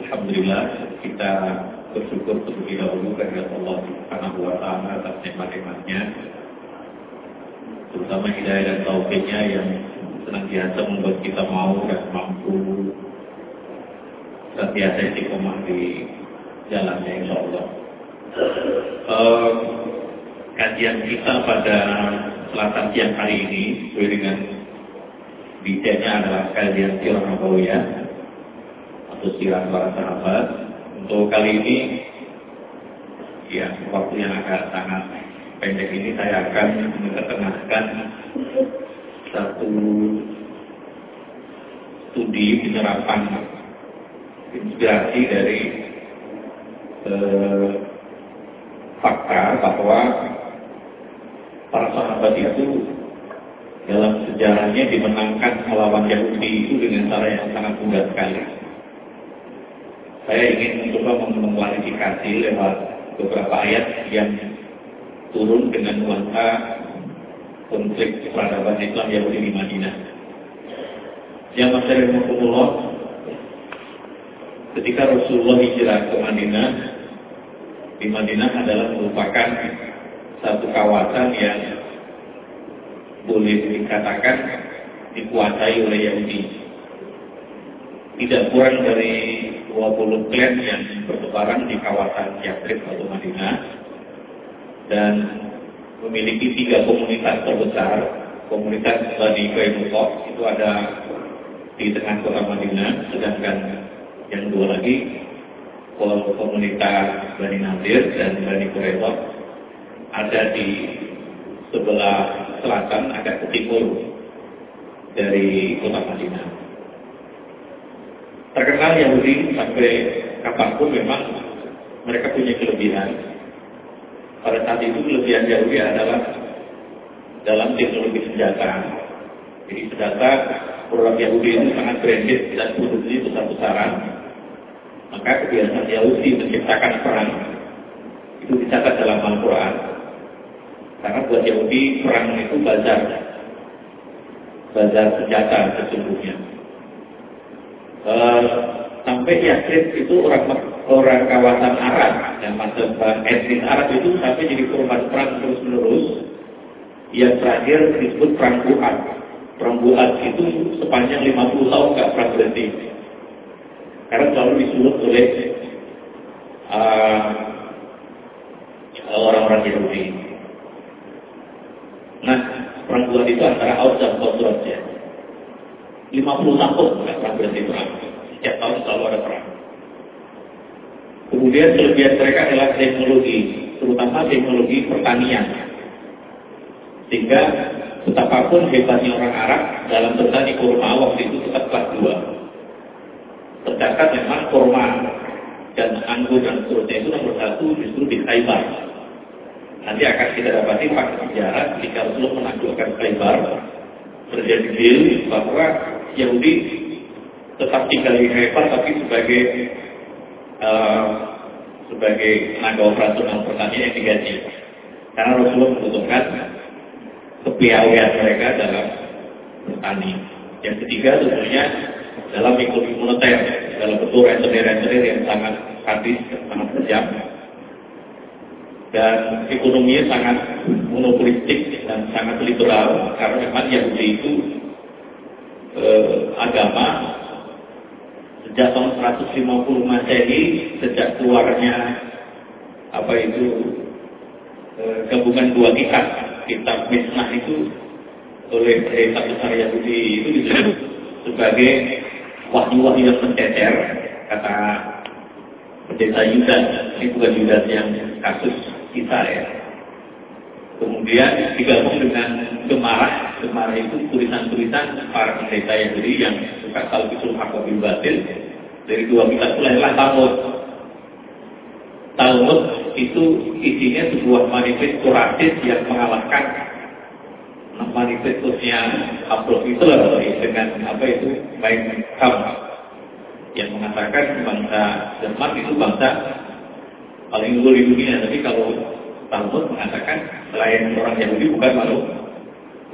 Alhamdulillah kita bersyukur terlebih dahulu kepada Allah Subhanahu wa atas nikmat-nikmatnya terutama hidayah dan taufiknya yang senantiasa membuat kita mau dan mampu senantiasa istiqomah di jalannya insya Allah. Kajian kita pada selatan siang hari ini sesuai dengan bidangnya adalah kajian sirah Nabawiyah atau sirah para sahabat untuk kali ini, ya waktu yang agak sangat pendek ini saya akan mengetengahkan satu studi penyerapan inspirasi dari eh, fakta bahwa para sahabat itu dalam sejarahnya dimenangkan melawan Yahudi itu dengan cara yang sangat mudah sekali. Saya ingin mencoba mengklarifikasi lewat beberapa ayat yang turun dengan nuansa konflik peradaban Islam Yahudi di Madinah. Yang masih Rasulullah ketika Rasulullah hijrah ke Madinah, di Madinah adalah merupakan satu kawasan yang boleh dikatakan dikuasai oleh Yahudi. Tidak kurang dari 20 klan yang bertebaran di kawasan Yatrib atau Madinah dan memiliki tiga komunitas terbesar. Komunitas Bani Kainuqa itu ada di tengah kota Madinah, sedangkan yang dua lagi komunitas Bani Nadir dan Bani Quraidah ada di sebelah selatan agak ke timur dari kota Madinah terkenal Yahudi sampai kapan pun memang mereka punya kelebihan. Pada saat itu kelebihan Yahudi adalah dalam teknologi senjata. Jadi senjata produk Yahudi itu sangat branded dan produksi besar-besaran. Maka kebiasaan Yahudi menciptakan perang itu dicatat dalam Al-Quran. Karena buat Yahudi perang itu bazar. Bazar senjata sesungguhnya uh, sampai Yasin itu orang orang kawasan Arab yang masuk etnis Arab itu sampai jadi korban perang terus menerus yang terakhir disebut perang Buat perang Buat itu sepanjang 50 tahun nggak pernah berhenti. Karena selalu disulut oleh uh, orang-orang Yahudi. Nah perang Buat itu antara Aus dan Khosroj ya. 50 tahun nggak pernah berhenti perang. Setiap tahun selalu ada perang. Kemudian kelebihan mereka adalah teknologi, terutama teknologi pertanian. Sehingga betapapun hebatnya orang Arab dalam bertani kurma waktu itu tetap kelas dua. Tercatat memang kurma dan anggur dan seterusnya itu nomor satu justru di Khaybar. Nanti akan kita dapati fakta sejarah ketika Rasulullah menaklukkan Khaybar terjadi deal bahwa Yahudi tetap tinggal di Haifa tapi sebagai uh, sebagai tenaga operasional pertanian yang digaji. Karena Rasulullah membutuhkan kepiawaian mereka dalam bertani. Yang ketiga tentunya dalam ekonomi moneter, dalam bentuk rentenir-rentenir yang sangat sadis, sangat kejam. Dan ekonominya sangat monopolistik dan sangat liberal karena memang Yahudi itu eh, agama sejak tahun 150 Masehi sejak keluarnya apa itu eh, gabungan dua kitab kitab Misnah itu oleh pendeta besar Yahudi itu disebut sebagai wahyu-wahyu yang mencecer kata pendeta Yudas ini bukan Yudas yang kasus kita ya Kemudian digabung dengan Gemarah. Gemarah itu tulisan-tulisan para pendeta Yahudi yang suka talbisul hakobil batil. Dari dua kitab lahirlah Talmud. Talmud itu isinya sebuah manifest kuratif yang mengalahkan manifestusnya Adolf Hitler dengan apa itu Mein Kampf yang mengatakan bangsa Jerman itu bangsa paling unggul di dunia. Tapi kalau Talmud mengatakan selain orang Yahudi bukan makhluk,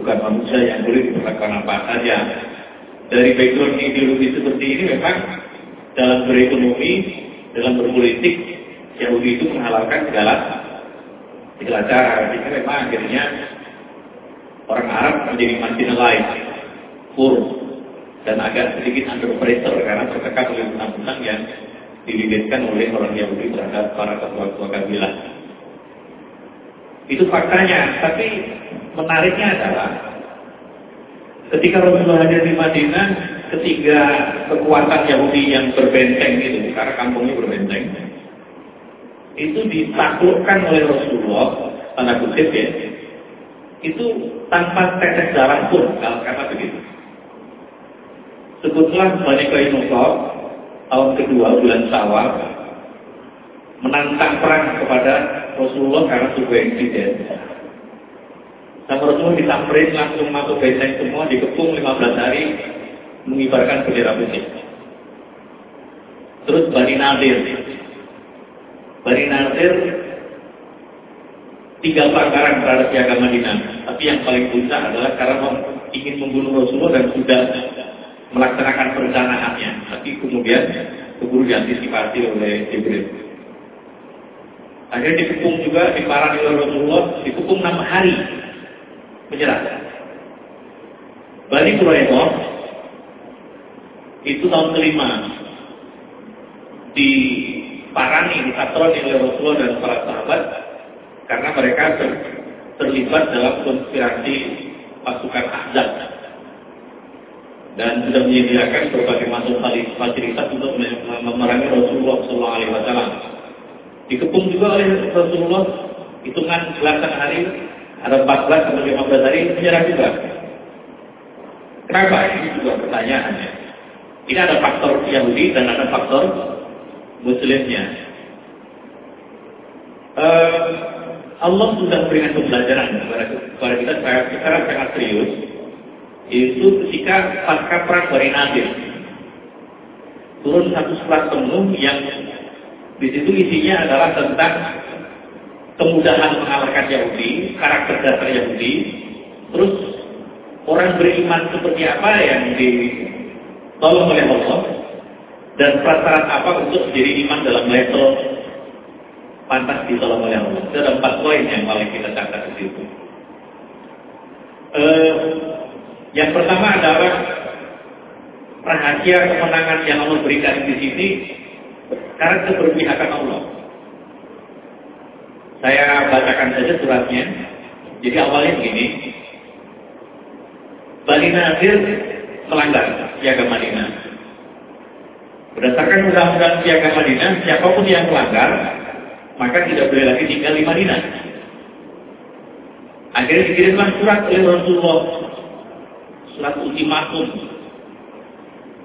bukan manusia yang boleh diperlakukan apa saja. Dari background ideologi seperti ini memang dalam berekonomi, dalam berpolitik, Yahudi itu menghalalkan segala segala cara. Jadi memang akhirnya orang Arab menjadi marginalized, kurus, dan agak sedikit under pressure karena tertekan oleh undang-undang yang dilibatkan oleh orang Yahudi terhadap para ketua-ketua kabilah. Itu faktanya, tapi menariknya adalah ketika Rasulullah hadir di Madinah, ketiga kekuatan Yahudi yang berbenteng itu, karena kampungnya berbenteng, itu ditaklukkan oleh Rasulullah, tanda kutip ya, itu tanpa tetes darah pun, karena begitu. Sebutlah Bani Kainuqa tahun kedua bulan Syawal menantang perang kepada Rasulullah karena sebuah insiden. Dan Rasulullah disamperin langsung masuk benteng semua, dikepung 15 hari, mengibarkan bendera putih. Terus Bani Nadir. Bani Nadir tiga pelanggaran terhadap piagam Madinah. Tapi yang paling puncak adalah karena ingin membunuh Rasulullah dan sudah melaksanakan perencanaannya, tapi kemudian keburu diantisipasi oleh Jibril. Akhirnya dikepung juga, diparah oleh Rasulullah, dikepung enam hari menyerah. Bani Quraidah itu tahun kelima diparani, dipatroni oleh Rasulullah dan para sahabat karena mereka ter, terlibat dalam konspirasi pasukan Ahzab dan sudah menyediakan berbagai macam fasilitas untuk memerangi Rasulullah SAW. Dikepung juga oleh Rasulullah hitungan belasan hari, ada 14 sampai 15 hari menyerah juga. Kenapa? Ini juga pertanyaannya. Ini ada faktor Yahudi dan ada faktor Muslimnya. Uh, Allah sudah berikan pembelajaran kepada, kepada kita secara sangat serius itu ketika pasca perang Bani Nadir turun satu surat penuh yang di situ isinya adalah tentang kemudahan mengalahkan Yahudi, karakter dasar Yahudi, terus orang beriman seperti apa yang ditolong oleh Allah dan prasyarat apa untuk menjadi iman dalam level pantas ditolong oleh Allah. Itu ada empat poin yang paling kita catat di situ. Uh, yang pertama adalah rahasia kemenangan yang Allah berikan di sini karena keberpihakan Allah. Saya bacakan saja suratnya. Jadi awalnya begini. Bani Nadir melanggar piagam Madinah. Berdasarkan undang-undang piagam Madinah, siapa pun yang melanggar, maka tidak boleh lagi tinggal di Madinah. Akhirnya dikirimlah surat oleh Rasulullah surat ultimatum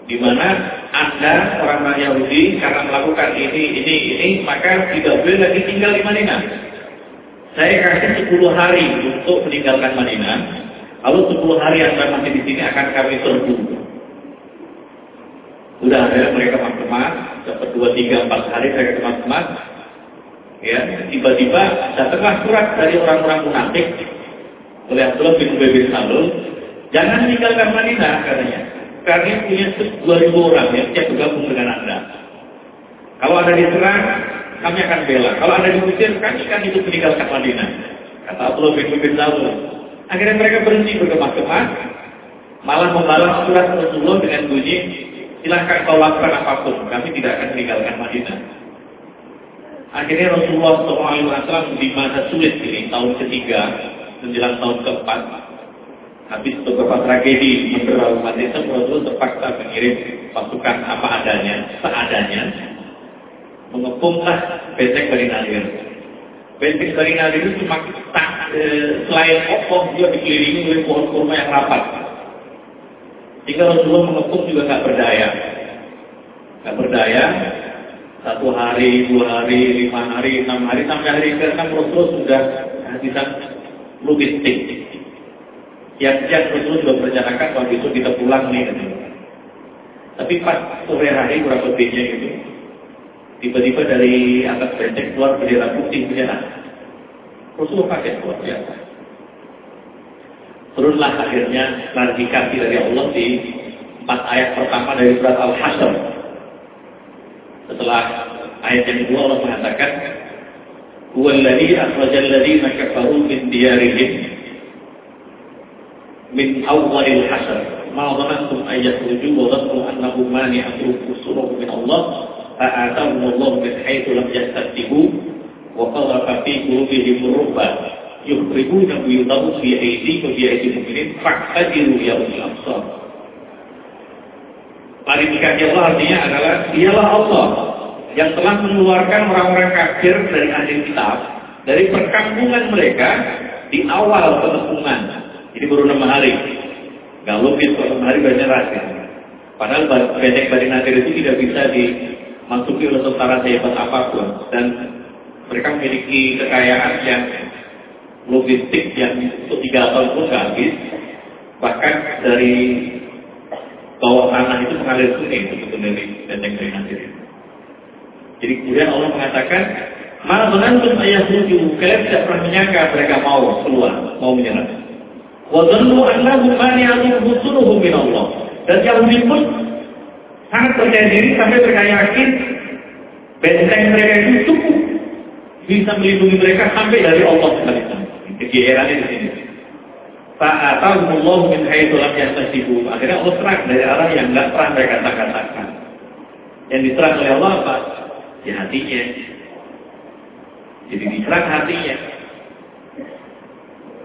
di mana Anda orang Yahudi karena melakukan ini, ini, ini, maka tidak boleh lagi tinggal di Madinah. Saya kasih 10 hari untuk meninggalkan Madinah, lalu 10 hari Anda masih di sini akan kami serbu. Udah ada mereka kemas-kemas, dapat 2, 3, 4 hari saya kemas-kemas, ya tiba-tiba datanglah surat dari orang-orang munafik oleh Abdullah bin Ubay bin Salul Jangan tinggalkan Madinah katanya. Karena punya 2000 orang yang siap bergabung dengan Anda. Kalau Anda diserang, kami akan bela. Kalau Anda diusir, kami akan itu meninggalkan Madinah. Kata Abdullah bin Ubin Akhirnya mereka berhenti berkemas-kemas, malah membalas surat Rasulullah dengan bunyi, silahkan kau lakukan apa pun, kami tidak akan meninggalkan Madinah. Akhirnya Rasulullah SAW di masa sulit ini, tahun ketiga, menjelang tahun keempat, Habis beberapa tragedi menderita umat Islam, Rasul terpaksa mengirim pasukan apa adanya, seadanya, mengepunglah Nadir. Benteng Bani Nadir itu cuma tak, e, selain kokoh, dia dikelilingi oleh pohon kurma yang rapat. Jika Rasulullah mengepung juga nggak berdaya. Nggak berdaya, satu hari, dua hari, lima hari, enam hari, sampai hari ke-6 Rasulullah sudah bisa logistik Yang yang Rasul sudah merencanakan kalau besok kita pulang nih. Gitu. Tapi pas sore hari kurang lebihnya itu, tiba-tiba dari atas becek keluar bendera putih bendera. Rasul pakai luar biasa. Turunlah akhirnya klarifikasi dari Allah di empat ayat pertama dari surat Al-Hasr. Setelah ayat yang kedua Allah mengatakan, "Huwallazi akhrajal ladzina kafaru min diyarihim min awwalil hasr ma dhanantum an yakhruju wa dhannu annahum mani'atuhum usuruhum min Allah fa'atahum Allah min haitsu lam yastatibu wa qadhafa fi qulubihim ruba yukhribuna buyutahum fi aydihim wa fi aydil mu'minin fa'tadiru ya ulil absar Klarifikasi Allah artinya adalah dialah Allah yang telah mengeluarkan orang-orang kafir dari ahli kitab dari perkampungan mereka di awal penepungan. Jadi baru enam hari. Gak logis kalau enam hari banyak rahasia. Padahal banyak Bani Nadir itu tidak bisa dimasuki oleh tentara sehebat apa pun. Dan mereka memiliki kekayaan yang logistik yang untuk tiga tahun pun gak habis. Bahkan dari bawah tanah itu mengalir sungai untuk dari benteng Bani Nadir itu. Jadi kemudian Allah mengatakan, Malah menantum ayah tujuh, kalian tidak pernah menyangka mereka mau keluar, mau menyerah. Wadhannu annahum mani'atun husunuhum min Allah. Dan Yahudi pun sangat percaya diri sampai mereka yakin benteng mereka itu cukup bisa melindungi mereka sampai dari Allah sekalipun. Kegeerannya di sini. Fa'atahumullahu min haitsu lam yahtasibu. Akhirnya Allah serang dari arah yang enggak pernah mereka katakan. Yang diserang oleh Allah apa? di hatinya. Jadi diserang hatinya.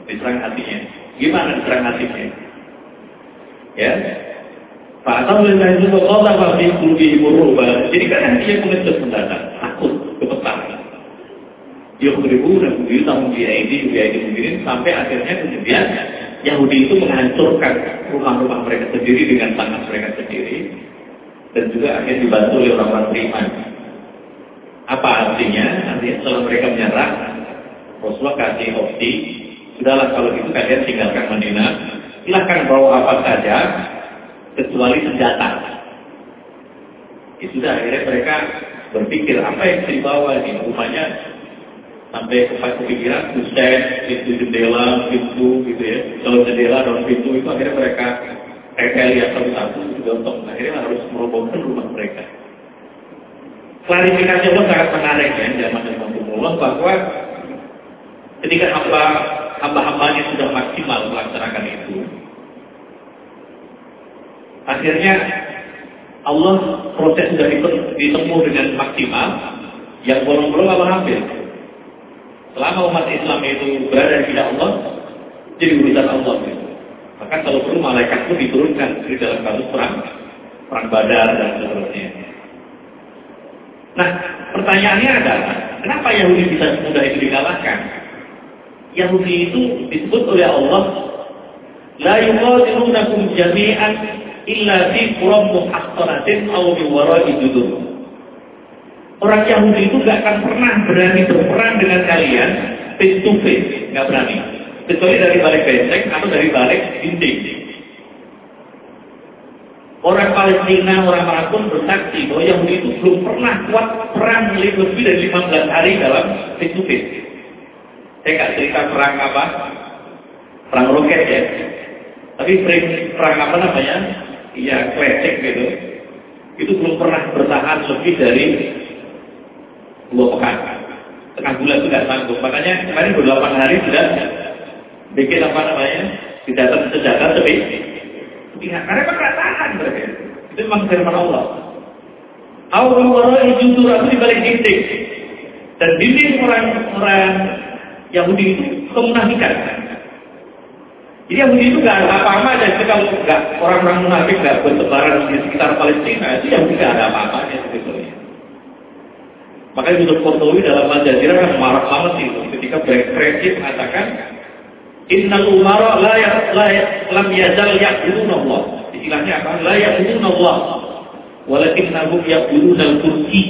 Diserang hatinya. Gimana diserang hatinya? Ya. Fa'atam lillahi itu Allah wa fi qulubi murubah. Jadi kan hatinya pengecut mendadak, takut, gemetar. Yukhribuna buyutahum bi aidi bi aidi mungkin sampai akhirnya kemudian Yahudi itu menghancurkan rumah-rumah mereka sendiri dengan tangan mereka sendiri dan juga akhirnya dibantu oleh orang-orang beriman. Apa artinya? Artinya setelah mereka menyerah, Rasulullah kasih opsi, sudahlah kalau gitu kalian tinggalkan Madinah, silahkan bawa apa saja, kecuali senjata. Ya sudah, akhirnya mereka berpikir apa yang bisa dibawa ini, rumahnya sampai kepikiran, buset, itu jendela, pintu gitu ya. Kalau jendela dan pintu itu akhirnya mereka kayak lihat satu-satu untuk akhirnya harus merobohkan rumah mereka klarifikasi Allah sangat menarik ya zaman Allah bahwa ketika hamba hamba-hambanya sudah maksimal melaksanakan itu, akhirnya Allah proses sudah ditempuh dengan maksimal, yang bolong-bolong Allah ambil. Selama umat Islam itu berada di Allah, jadi urusan Allah. Gitu. Maka kalau perlu malaikat pun diturunkan di dalam kasus perang, perang badar dan seterusnya. Nah, pertanyaannya adalah, kenapa Yahudi bisa semudah itu dikalahkan? Yahudi itu disebut oleh Allah, La yuqatilunakum jami'an illa fi quram muhaqqaratin aw min wara'i judur. Orang Yahudi itu gak akan pernah berani berperang dengan kalian face to face, gak berani. Kecuali dari balik benteng atau dari balik dinding. Orang Palestina, orang Arab bersaksi bahwa Yahudi itu belum pernah kuat perang lebih dari 15 hari dalam face to face. Saya nggak cerita perang apa, perang roket ya. Tapi perang apa namanya, ya klecek gitu. Itu belum pernah bertahan lebih dari dua pekan. Tengah bulan itu nggak sanggup. Makanya kemarin beberapa hari sudah bikin apa namanya, tidak senjata tapi pihak. Karena mereka tahan mereka. Itu memang firman Allah. Awal warai jujur itu di balik dinding. Dan dinding orang-orang Yahudi itu kemunafikan. Jadi Yahudi itu nggak ada apa-apa aja. kalau nggak orang-orang munafik nggak bertebaran di sekitar Palestina itu Yahudi nggak ada apa-apanya sebetulnya. Makanya Yusuf Kordowi dalam Al-Jazirah kan marah banget itu ketika Brexit mengatakan Innal umara la ya ya lam yazal ya'budun Allah. Istilahnya apa? La ya'budun Allah. Walakinnahum ya'budun al-kursi.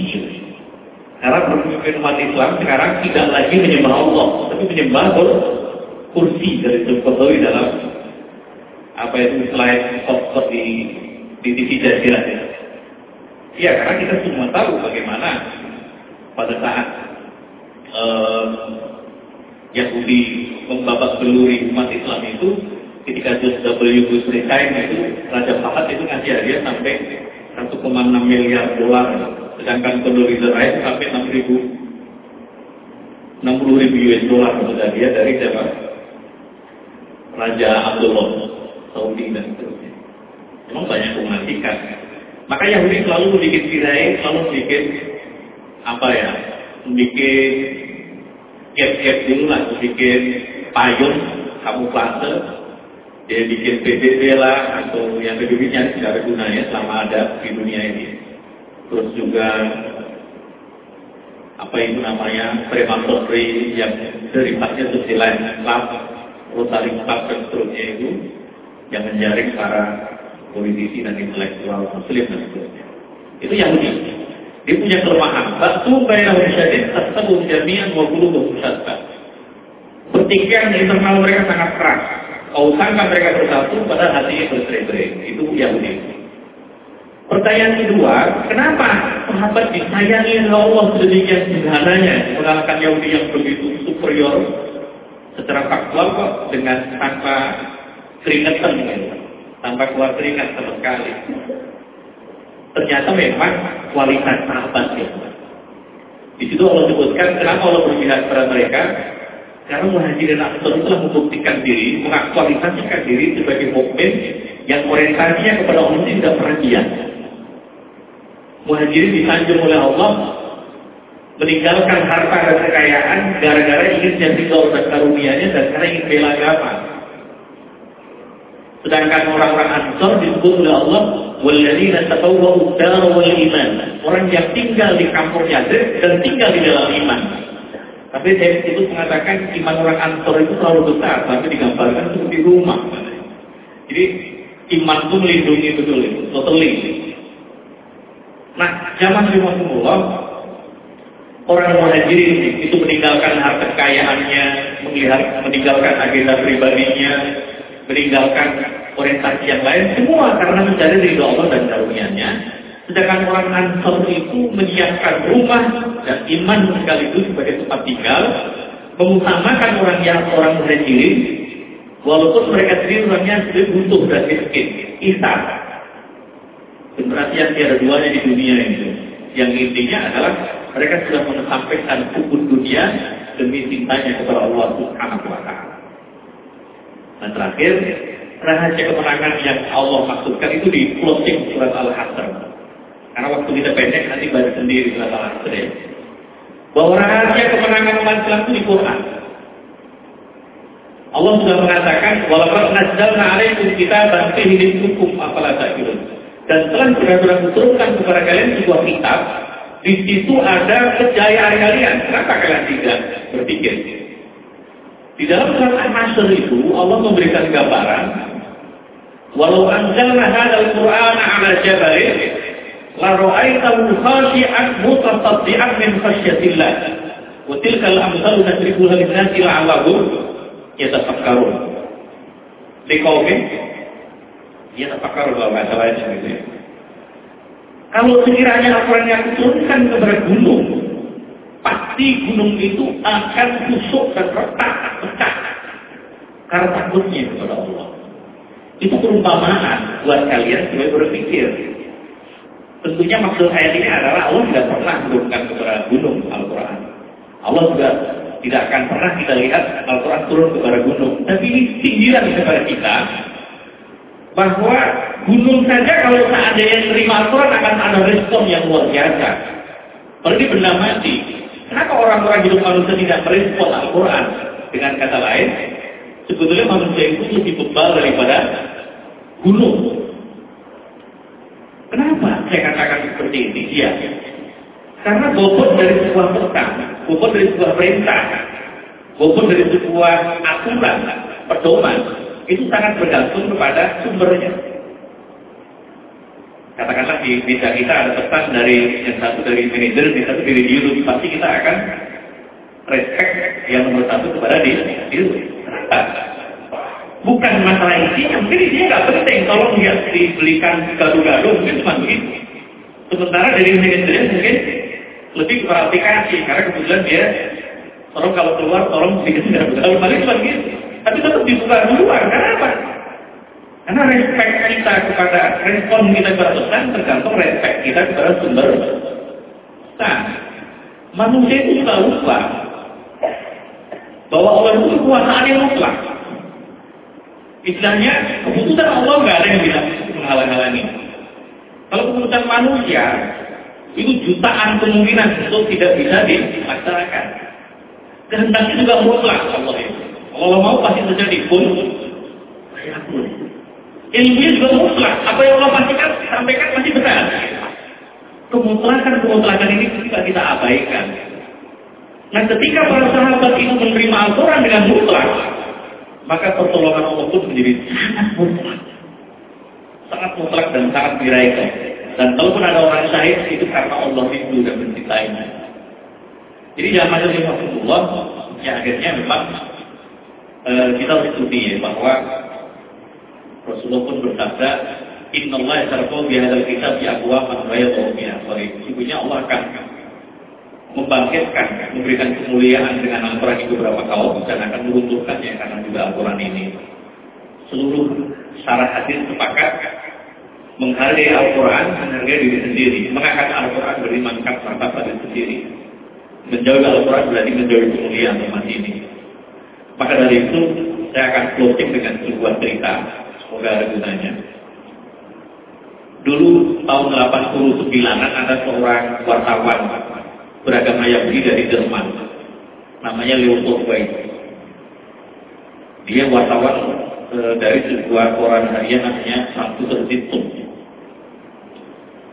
Karena pemimpin umat Islam sekarang tidak lagi menyembah Allah, tapi menyembah dari Zulkarnain dalam apa itu selain spot di di TV Jazirah ya. Iya, karena kita semua tahu bagaimana pada saat eh, Yahudi membabak beluri umat Islam itu ketika George W. Bush resign itu Raja Fahad itu ngasih hadiah sampai 1,6 miliar dolar sedangkan Condoleezza Rice sampai 6 ribu 60 ribu US dolar sudah dia dari siapa? Raja Abdullah Saudi dan seterusnya. Memang banyak mematikan. Maka Yahudi selalu membuat tirai, selalu membuat apa ya, membuat gap-gap dulu lah, membuat payung, kamuflase, dia bikin PBB lah, atau yang kedua tidak ada gunanya selama ada di dunia ini. Terus juga apa itu namanya prematori yang derivatnya sosial Islam, Club dan seterusnya itu yang menjaring para politisi dan intelektual muslim dan seterusnya. Itu Yahudi. Dia punya kelemahan. Batu bayar syadid tasabu jami'an wa qulubuhum syatta. Bertiga internal mereka sangat keras. Kau sangka mereka bersatu pada hatinya bercerai-berai. Itu Yahudi. Pertanyaan kedua, kenapa sahabat disayangi Allah sedemikian sederhananya mengalahkan Yahudi yang begitu superior secara faktual kok dengan tanpa keringetan gitu, tanpa keluar keringat sama sekali. Ternyata memang kualitas sahabat ya. Di situ Allah sebutkan kenapa Allah berpihak kepada mereka karena muhajirin ansor telah membuktikan diri, mengaktualisasikan diri sebagai mukmin yang orientasinya kepada Allah tidak pernah diam muhajirin disanjung oleh Allah meninggalkan harta dan kekayaan gara-gara ingin jadi dan karunianya dan karena ingin bela agama. Sedangkan orang-orang Ansor disebut oleh Allah walladzina tatawwa'u dar wal iman. Orang yang tinggal di kampung Yadir dan tinggal di dalam iman. Tapi saya itu mengatakan iman orang Ansor itu terlalu besar, tapi digambarkan seperti rumah. Jadi iman itu melindungi betul itu, totally. Nah, zaman Rasulullah, orang muhajirin itu meninggalkan harta kekayaannya, meninggalkan agenda pribadinya, meninggalkan orientasi yang lain, semua karena mencari ridho Allah dan karunia-Nya. Sedangkan orang Ansor itu menyiapkan rumah dan iman sekaligus sebagai tempat tinggal, mengutamakan orang yang orang muhajirin, walaupun mereka sendiri orangnya sudah butuh dan miskin, isar, Generasi yang tiada duanya di dunia ini. Yang intinya adalah mereka sudah mengesampaikan hukum dunia demi cintanya kepada Allah Subhanahu wa taala. Dan terakhir, rahasia kemenangan yang Allah maksudkan itu di closing surat Al-Hasr. Karena waktu kita pendek nanti baca sendiri surat Al-Hasr ya. Bahwa rahasia kemenangan umat Islam itu di Quran. Allah sudah mengatakan, "Walaqad nazzalna 'alaikum kitaban fihi hukum apalah ta'qilun." Dan telah benar-benar kepada kalian sebuah kitab. Di situ ada kejayaan kalian. Kenapa kalian tidak berpikir? Di dalam surat Al-Hasr itu Allah memberikan gambaran Walau anzalna hadzal Qur'ana 'ala jabalin la ra'aitahu khashi'an mutasaddian min khasyatillah. Wa tilka al-amsalu nadribuha lin-nasi la'allahum yatafakkarun. Liqaumin dia terpakar bahwa bahasa lain ya. Kalau sekiranya laporan yang diturunkan kepada gunung, pasti gunung itu akan busuk dan retak, pecah. Karena takutnya kepada Allah. Itu perumpamaan buat kalian supaya berpikir. Tentunya maksud ayat ini adalah Allah tidak pernah menurunkan kepada gunung Al-Quran. Allah juga tidak akan pernah kita lihat Al-Quran turun kepada gunung. Tapi ini sindiran kepada kita bahwa gunung saja kalau seandainya menerima Al-Quran akan ada respon yang luar biasa. Berarti benda mati. Kenapa orang-orang hidup manusia tidak merespon Al-Quran? Dengan kata lain, sebetulnya manusia itu lebih bebal daripada gunung. Kenapa saya katakan seperti ini? Iya. Karena bobot dari sebuah petang, bobot dari sebuah perintah, bobot dari sebuah aturan, pedoman, itu sangat bergantung kepada sumbernya. Katakanlah di desa kita ada pesan dari yang satu dari manajer, yang satu dari dirut, pasti kita akan respect yang nomor satu kepada di dirut. Bukan masalah isinya, mungkin isinya nggak penting. Tolong lihat dibelikan gado-gado, mungkin cuma begitu. Sementara dari manajemen mungkin lebih ke aplikasi, karena kebetulan dia tolong kalau keluar, tolong bikin gado-gado, paling cuma begitu. Tapi tetap dibuka duluan, karena apa? Karena respect kita kepada respon kita kepada pesan tergantung respect kita kepada sumber Nah, manusia itu juga lupa bahwa Allah itu kekuasaan yang mutlak. Istilahnya, keputusan Allah nggak ada yang bisa menghalang-halangi. Kalau keputusan manusia, itu jutaan kemungkinan untuk tidak bisa dilaksanakan. Kehendaknya juga mutlak Allah itu. Kalau mau pasti terjadi pun, ilmunya juga mutlak. Apa yang Allah pastikan, sampaikan masih benar. Kemutlakan-kemutlakan ini juga kita abaikan. Nah ketika para sahabat itu menerima Al-Quran dengan mutlak, maka pertolongan Allah pun menjadi sangat mutlak. Sangat mutlak dan sangat diraikan. Dan kalaupun ada orang syahid, itu karena Allah itu dan mencintainya. Jadi jangan macam Rasulullah, ya akhirnya memang e, kita harus ikuti ya, bahwa Rasulullah pun bersabda, Inna Allah sarfau bihadal kitab ya aqwa man bayadahu Sesungguhnya Allah akan membangkitkan, memberikan kemuliaan dengan Al-Quran itu beberapa kaum dan akan meruntuhkannya karena juga Al-Quran ini. Seluruh syarah hadis sepakat menghargai Al-Quran, menghargai diri sendiri, mengangkat Al-Quran beri mangkat martabat diri sendiri. Menjauhi Al-Quran berarti menjauhi kemuliaan umat ini. Maka dari itu saya akan closing dengan sebuah cerita, semoga ada gunanya. Dulu tahun 89 ada seorang wartawan beragama Yahudi dari Jerman. Namanya Leopold Weiss. Dia wartawan e, dari sebuah koran harian namanya Sabtu Tertitum.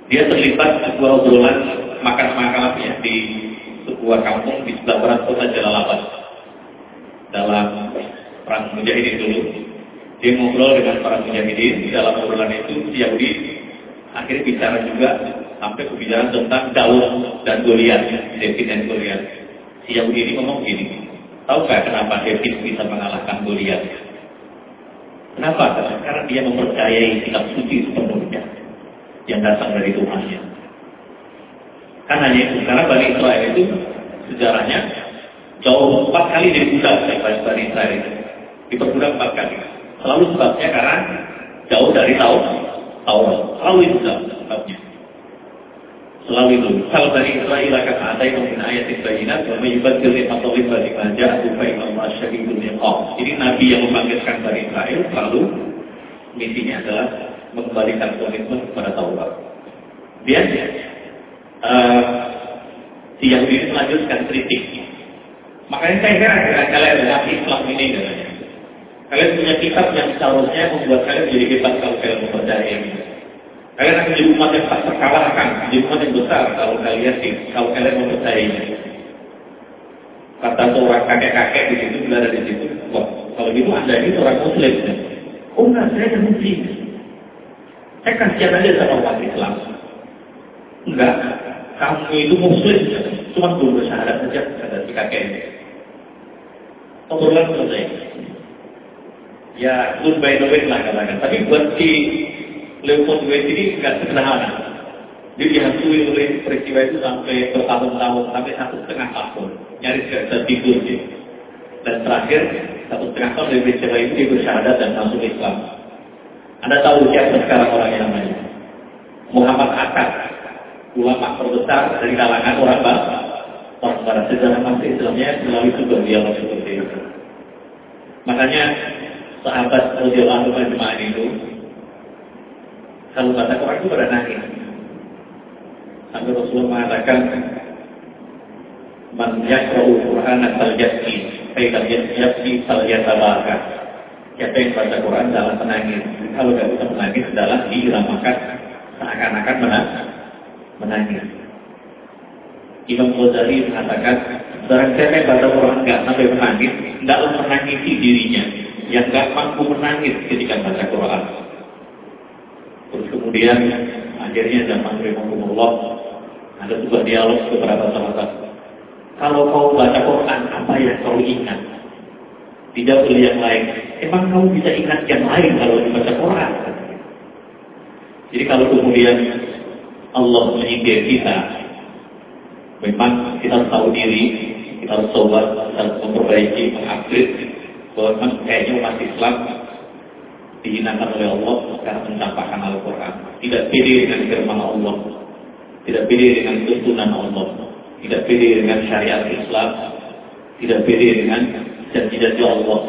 Dia terlibat sebuah obrolan makan ya di sebuah kampung di sebelah barat kota Jalalabad. Dalam perang mujahidin dulu. Dia ngobrol dengan para mujahidin. Di dalam obrolan itu Yahudi akhirnya bicara juga sampai kebicaraan tentang Daud dan Goliat, David dan Goliat. Si Yahudi ini ngomong gini, tahu nggak kenapa David bisa mengalahkan Goliat? Kenapa? Karena dia mempercayai kitab suci sepenuhnya yang datang dari Tuhannya. Kan hanya itu, karena Bani Israel itu sejarahnya jauh empat kali dibudak oleh Bani Israel itu. Diperbudak empat kali. Selalu sebabnya karena jauh dari Taurat. Taurat. Selalu itu sebabnya. Selalu itu. Kalau dari Israel akan ada yang min ayatin bayinat, wa mayyubadil nikmatullahi bagi manja, fa inna Allah syahidul niqam. Jadi Nabi yang membangkitkan Bani Israel selalu misinya adalah mengembalikan komitmen kepada Taurat. Dia uh, si Yahudi melanjutkan kritik. Makanya saya kira kalian adalah Islam ini. Kalian punya kitab yang seharusnya membuat kalian menjadi hebat kalau kalian mempercayai ini. Kalian akan menjadi umat yang tak terkalahkan, menjadi umat yang besar kalau kalian kalau kalian mempercayainya. Kata seorang kakek-kakek di situ, berada di situ, wah, kalau gitu anda ini seorang muslim. Oh enggak, saya kan muslim. Saya kasihan aja sama umat Islam. Enggak, kamu itu muslim, cuma belum bersyahadat saja, kata si kakek ini. Obrolan selesai. Ya, good by the way lah katakan. Tapi buat si Leopold Weiss ini nggak sederhana. Dia dihantui oleh peristiwa itu sampai bertahun-tahun, sampai satu setengah tahun. Nyaris gak bisa tidur dia. Dan terakhir, satu setengah tahun dari peristiwa itu dia bersyahadat dan masuk Islam. Anda tahu siapa sekarang orang yang namanya? Muhammad Akkad. Ulama terbesar dari kalangan orang barat. Barat sejarah masuk Islamnya melalui sebuah dialog seperti itu. Makanya sahabat Rasulullah Jemaah itu kalau baca Quran itu pada nangis. Sampai Rasulullah mengatakan, Man yakra'u Qur'an asal yasmi, Faidam yasmi sal yatabaka. Siapa yang baca Quran dalam menangis. Kalau tidak bisa menangis adalah diramakan seakan-akan menangis. Imam Ghazali mengatakan, barang siapa yang baca Quran nggak sampai menangis, tidaklah menangisi dirinya, yang nggak mampu menangis ketika baca Quran. Terus kemudian akhirnya zaman Allah ada sebuah dialog beberapa sahabat. Kalau kau baca Quran, apa yang kau ingat? Tidak oleh yang lain. Emang kamu bisa ingat yang lain kalau dibaca Quran? Jadi kalau kemudian Allah menyindir kita, memang kita harus tahu diri, kita harus sobat, kita harus memperbaiki, mengupgrade, bahwa memang kayaknya umat Islam dihinakan oleh Allah karena mencampakkan Al-Quran. Tidak pede dengan firman Allah. Tidak pede dengan tuntunan Allah. Tidak pede dengan syariat Islam. Tidak pede dengan janji-janji Allah.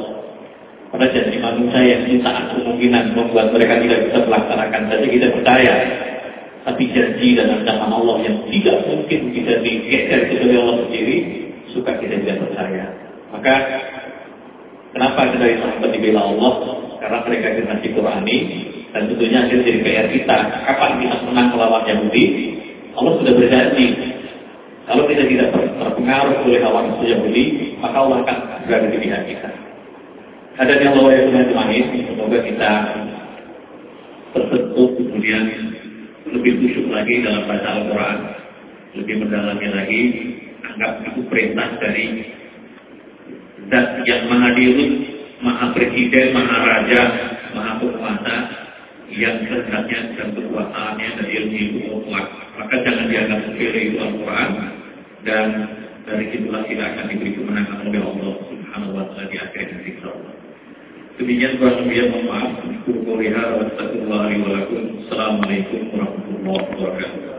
Karena janji manusia yang saat kemungkinan membuat mereka tidak bisa melaksanakan saja kita percaya. Tapi janji dan ancaman Allah yang tidak mungkin bisa digeser kecuali Allah sendiri, suka kita tidak percaya. Maka kenapa kita sahabat dibela Allah? Karena mereka generasi Qurani dan tentunya hasil dari PR kita. Kapan kita menang melawan Yahudi? Allah sudah berjanji. Kalau kita tidak terpengaruh oleh hawa nafsu Yahudi, maka Allah akan berada di pihak kita. Yang Allah yang teman-teman semoga kita tersentuh kemudian lebih khusyuk lagi dalam baca Al-Quran, lebih mendalami lagi, anggap itu perintah dari zat yang maha dirut, maha presiden, maha raja, maha penguasa, yang kehendaknya dan kekuasaannya dan ilmu itu mutlak. Maka jangan dianggap sepele itu Al-Quran dan dari situlah kita akan diberi kemenangan oleh Allah Subhanahu wa taala di akhir Allah. Demikian kurang lebih mohon maaf. Assalamualaikum warahmatullahi wabarakatuh.